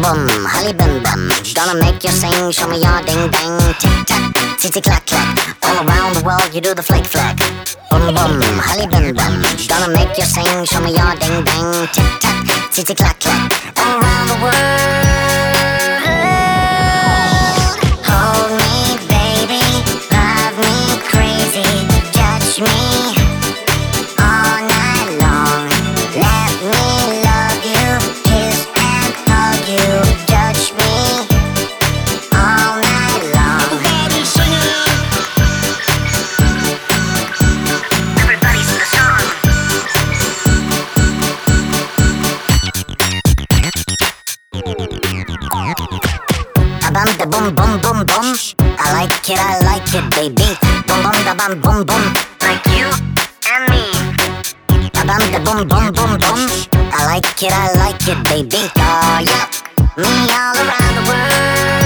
Boom, holly bim bim. Gonna make you sing, show me your ding dang. Tick tock, titty clack clack. All around the world you do the flick flack. Boom boom, holly bim bim. Gonna make you sing, show me your ding dang. Tick tock, titty clack clack. All around the world. Da boom boom boom boom. I like it, I like it, baby. Boom boom da bum boom boom. Like you and me. A bum da boom boom boom boom. I like it, I like it, baby. Oh yeah. Me all around the world.